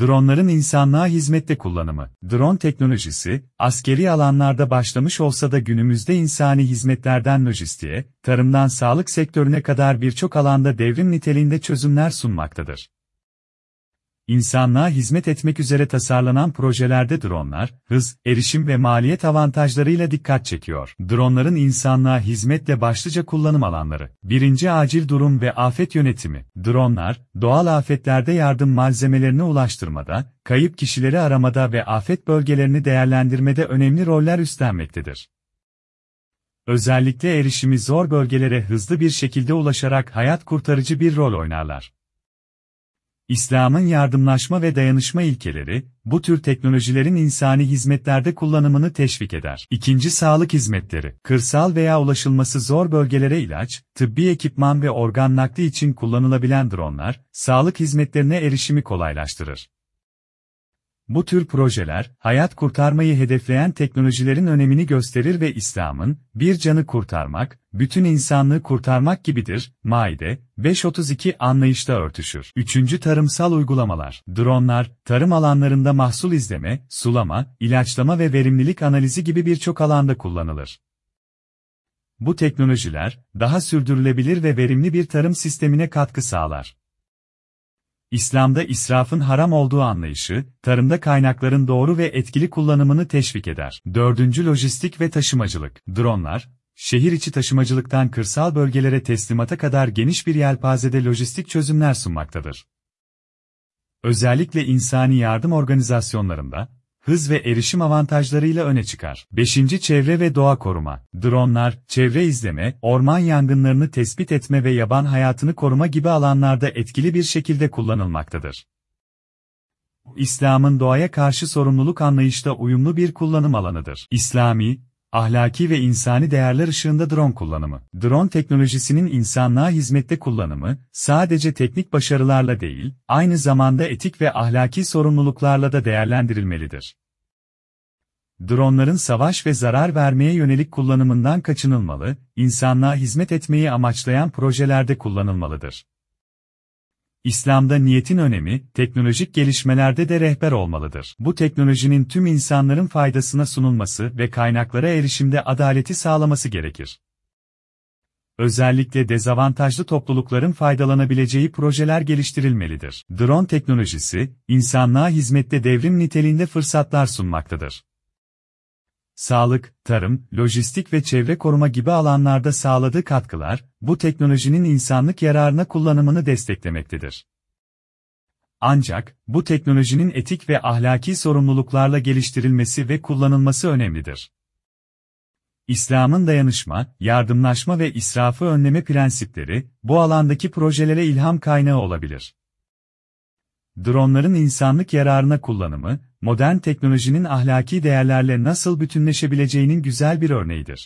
Dronların insanlığa hizmette kullanımı. Drone teknolojisi, askeri alanlarda başlamış olsa da günümüzde insani hizmetlerden lojistiğe, tarımdan sağlık sektörüne kadar birçok alanda devrim niteliğinde çözümler sunmaktadır. İnsanlığa hizmet etmek üzere tasarlanan projelerde dronlar, hız, erişim ve maliyet avantajlarıyla dikkat çekiyor. Dronların insanlığa hizmetle başlıca kullanım alanları. Birinci acil durum ve afet yönetimi. Dronlar, doğal afetlerde yardım malzemelerini ulaştırmada, kayıp kişileri aramada ve afet bölgelerini değerlendirmede önemli roller üstlenmektedir. Özellikle erişimi zor bölgelere hızlı bir şekilde ulaşarak hayat kurtarıcı bir rol oynarlar. İslam'ın yardımlaşma ve dayanışma ilkeleri, bu tür teknolojilerin insani hizmetlerde kullanımını teşvik eder. İkinci sağlık hizmetleri, kırsal veya ulaşılması zor bölgelere ilaç, tıbbi ekipman ve organ nakli için kullanılabilen dronlar, sağlık hizmetlerine erişimi kolaylaştırır. Bu tür projeler, hayat kurtarmayı hedefleyen teknolojilerin önemini gösterir ve İslam'ın, bir canı kurtarmak, bütün insanlığı kurtarmak gibidir, Maide, 532 anlayışta örtüşür. Üçüncü tarımsal uygulamalar, dronlar, tarım alanlarında mahsul izleme, sulama, ilaçlama ve verimlilik analizi gibi birçok alanda kullanılır. Bu teknolojiler, daha sürdürülebilir ve verimli bir tarım sistemine katkı sağlar. İslam'da israfın haram olduğu anlayışı, tarımda kaynakların doğru ve etkili kullanımını teşvik eder. Dördüncü lojistik ve taşımacılık. Dronlar, şehir içi taşımacılıktan kırsal bölgelere teslimata kadar geniş bir yelpazede lojistik çözümler sunmaktadır. Özellikle insani yardım organizasyonlarında, hız ve erişim avantajlarıyla öne çıkar. 5. Çevre ve doğa koruma. Dronlar, çevre izleme, orman yangınlarını tespit etme ve yaban hayatını koruma gibi alanlarda etkili bir şekilde kullanılmaktadır. İslam'ın doğaya karşı sorumluluk anlayışta uyumlu bir kullanım alanıdır. İslami, ahlaki ve insani değerler ışığında drone kullanımı. Drone teknolojisinin insanlığa hizmette kullanımı, sadece teknik başarılarla değil, aynı zamanda etik ve ahlaki sorumluluklarla da değerlendirilmelidir. Dronların savaş ve zarar vermeye yönelik kullanımından kaçınılmalı, insanlığa hizmet etmeyi amaçlayan projelerde kullanılmalıdır. İslam'da niyetin önemi, teknolojik gelişmelerde de rehber olmalıdır. Bu teknolojinin tüm insanların faydasına sunulması ve kaynaklara erişimde adaleti sağlaması gerekir. Özellikle dezavantajlı toplulukların faydalanabileceği projeler geliştirilmelidir. Drone teknolojisi, insanlığa hizmette devrim niteliğinde fırsatlar sunmaktadır sağlık, tarım, lojistik ve çevre koruma gibi alanlarda sağladığı katkılar, bu teknolojinin insanlık yararına kullanımını desteklemektedir. Ancak, bu teknolojinin etik ve ahlaki sorumluluklarla geliştirilmesi ve kullanılması önemlidir. İslam'ın dayanışma, yardımlaşma ve israfı önleme prensipleri, bu alandaki projelere ilham kaynağı olabilir. Dronların insanlık yararına kullanımı, modern teknolojinin ahlaki değerlerle nasıl bütünleşebileceğinin güzel bir örneğidir.